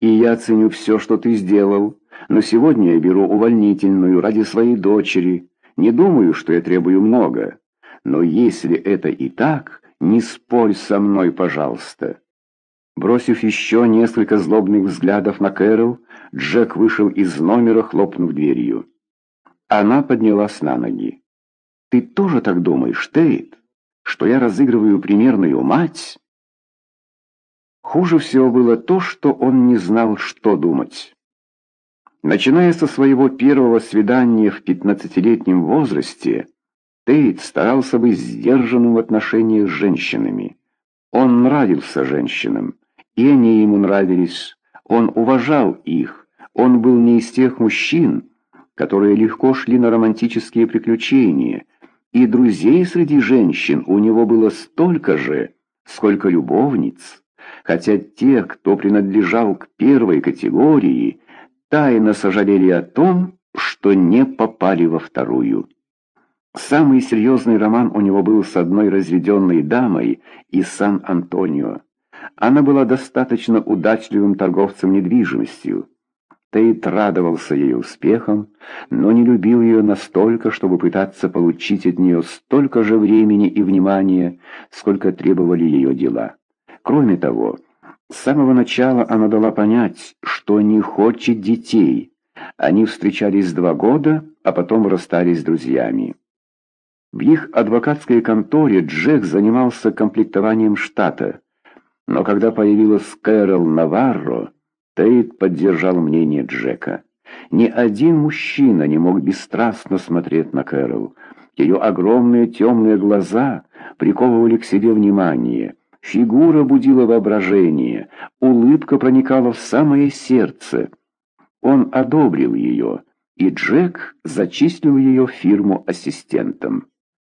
И я ценю все, что ты сделал, но сегодня я беру увольнительную ради своей дочери. Не думаю, что я требую много. Но если это и так, не спорь со мной, пожалуйста». Бросив еще несколько злобных взглядов на Кэрол, Джек вышел из номера, хлопнув дверью. Она поднялась на ноги. «Ты тоже так думаешь, Тейт, что я разыгрываю примерную мать?» Хуже всего было то, что он не знал, что думать. Начиная со своего первого свидания в пятнадцатилетнем возрасте, Тейт старался быть сдержанным в отношениях с женщинами. Он нравился женщинам, и они ему нравились. Он уважал их. Он был не из тех мужчин, которые легко шли на романтические приключения, и друзей среди женщин у него было столько же, сколько любовниц, хотя те, кто принадлежал к первой категории, тайно сожалели о том, что не попали во вторую. Самый серьезный роман у него был с одной разведенной дамой из Сан-Антонио. Она была достаточно удачливым торговцем недвижимостью. Тейт радовался ее успехам, но не любил ее настолько, чтобы пытаться получить от нее столько же времени и внимания, сколько требовали ее дела. Кроме того, с самого начала она дала понять, что не хочет детей. Они встречались два года, а потом расстались с друзьями. В их адвокатской конторе Джек занимался комплектованием штата, но когда появилась Кэрол Наварро, Тейт поддержал мнение Джека. Ни один мужчина не мог бесстрастно смотреть на Кэрол. Ее огромные темные глаза приковывали к себе внимание. Фигура будила воображение, улыбка проникала в самое сердце. Он одобрил ее, и Джек зачислил ее фирму ассистентом.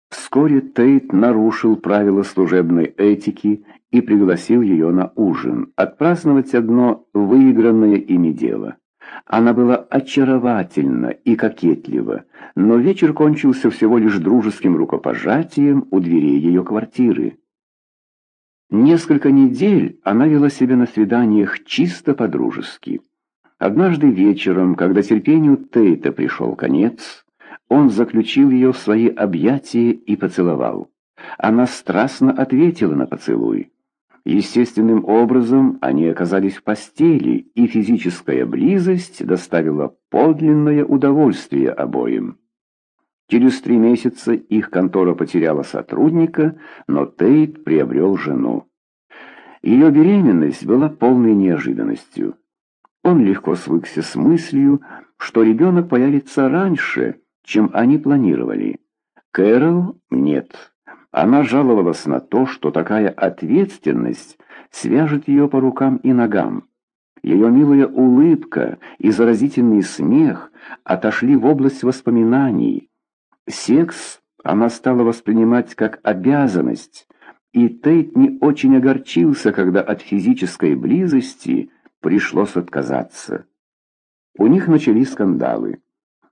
Вскоре Тейт нарушил правила служебной этики и пригласил ее на ужин, отпраздновать одно выигранное ими дело. Она была очаровательна и кокетлива, но вечер кончился всего лишь дружеским рукопожатием у дверей ее квартиры. Несколько недель она вела себя на свиданиях чисто по-дружески. Однажды вечером, когда терпению Тейта пришел конец, он заключил ее в свои объятия и поцеловал. Она страстно ответила на поцелуй. Естественным образом они оказались в постели, и физическая близость доставила подлинное удовольствие обоим. Через три месяца их контора потеряла сотрудника, но Тейт приобрел жену. Ее беременность была полной неожиданностью. Он легко свыкся с мыслью, что ребенок появится раньше, чем они планировали. Кэрол нет. Она жаловалась на то, что такая ответственность свяжет ее по рукам и ногам. Ее милая улыбка и заразительный смех отошли в область воспоминаний. Секс она стала воспринимать как обязанность, и Тейт не очень огорчился, когда от физической близости пришлось отказаться. У них начались скандалы.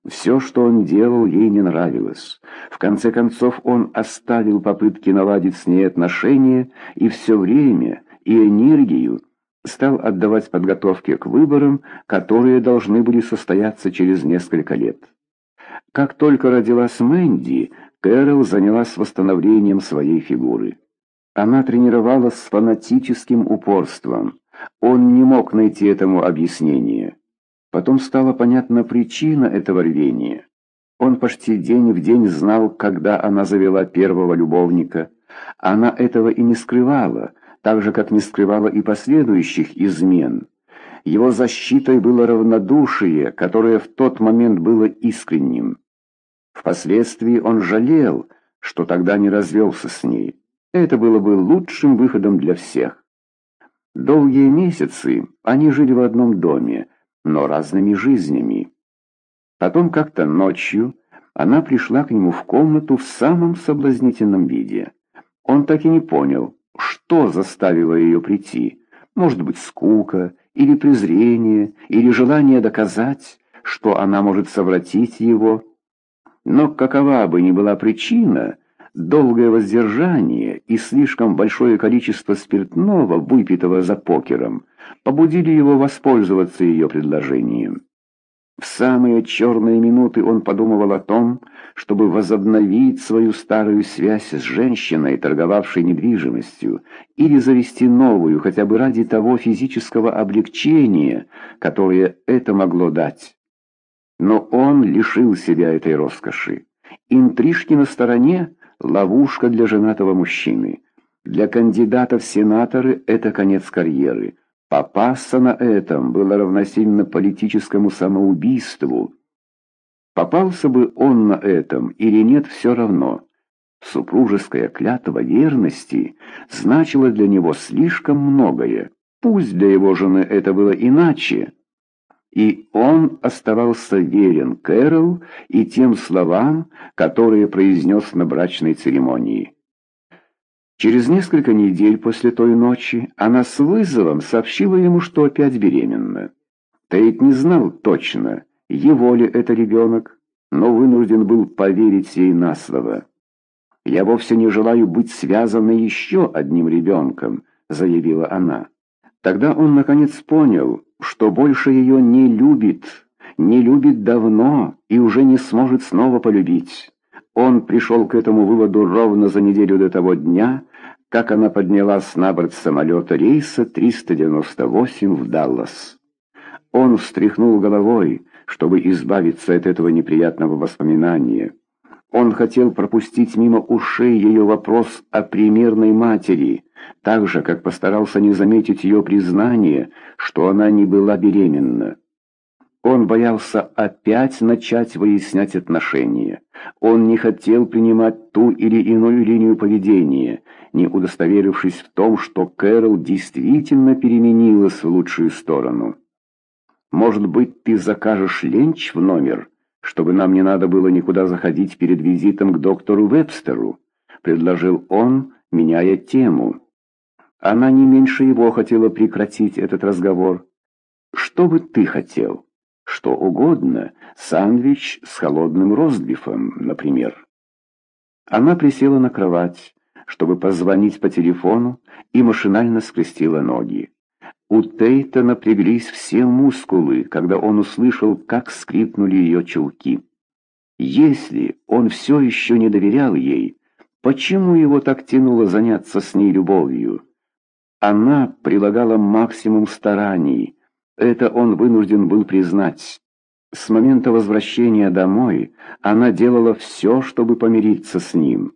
Все, что он делал, ей не нравилось. В конце концов, он оставил попытки наладить с ней отношения и все время и энергию стал отдавать подготовке к выборам, которые должны были состояться через несколько лет. Как только родилась Мэнди, Кэрол занялась восстановлением своей фигуры. Она тренировалась с фанатическим упорством. Он не мог найти этому объяснение. Потом стала понятна причина этого рвения. Он почти день в день знал, когда она завела первого любовника. Она этого и не скрывала, так же, как не скрывала и последующих измен. Его защитой было равнодушие, которое в тот момент было искренним. Впоследствии он жалел, что тогда не развелся с ней. Это было бы лучшим выходом для всех. Долгие месяцы они жили в одном доме, но разными жизнями. Потом как-то ночью она пришла к нему в комнату в самом соблазнительном виде. Он так и не понял, что заставило ее прийти. Может быть, скука, или презрение, или желание доказать, что она может совратить его. Но какова бы ни была причина, Долгое воздержание и слишком большое количество спиртного, выпитого за покером, побудили его воспользоваться ее предложением. В самые черные минуты он подумывал о том, чтобы возобновить свою старую связь с женщиной, торговавшей недвижимостью, или завести новую, хотя бы ради того физического облегчения, которое это могло дать. Но он лишил себя этой роскоши. Интрижки на стороне — ловушка для женатого мужчины. Для кандидата в сенаторы это конец карьеры. Попасться на этом было равносильно политическому самоубийству. Попался бы он на этом или нет, все равно. Супружеская клятва верности значила для него слишком многое. Пусть для его жены это было иначе. И он оставался верен Кэрол и тем словам, которые произнес на брачной церемонии. Через несколько недель после той ночи она с вызовом сообщила ему, что опять беременна. Тейт не знал точно, его ли это ребенок, но вынужден был поверить ей на слово. «Я вовсе не желаю быть связанной еще одним ребенком», — заявила она. Тогда он наконец понял, что больше ее не любит, не любит давно и уже не сможет снова полюбить. Он пришел к этому выводу ровно за неделю до того дня, как она поднялась на борт самолета рейса 398 в Даллас. Он встряхнул головой, чтобы избавиться от этого неприятного воспоминания. Он хотел пропустить мимо ушей ее вопрос о примерной матери, так же, как постарался не заметить ее признание, что она не была беременна. Он боялся опять начать выяснять отношения. Он не хотел принимать ту или иную линию поведения, не удостоверившись в том, что Кэрол действительно переменилась в лучшую сторону. «Может быть, ты закажешь ленч в номер, чтобы нам не надо было никуда заходить перед визитом к доктору Вебстеру?» — предложил он, меняя тему. Она не меньше его хотела прекратить этот разговор. «Что бы ты хотел?» Что угодно, сандвич с холодным ростбифом, например. Она присела на кровать, чтобы позвонить по телефону, и машинально скрестила ноги. У Тейта напряглись все мускулы, когда он услышал, как скрипнули ее чулки. Если он все еще не доверял ей, почему его так тянуло заняться с ней любовью? Она прилагала максимум стараний, это он вынужден был признать. С момента возвращения домой она делала все, чтобы помириться с ним.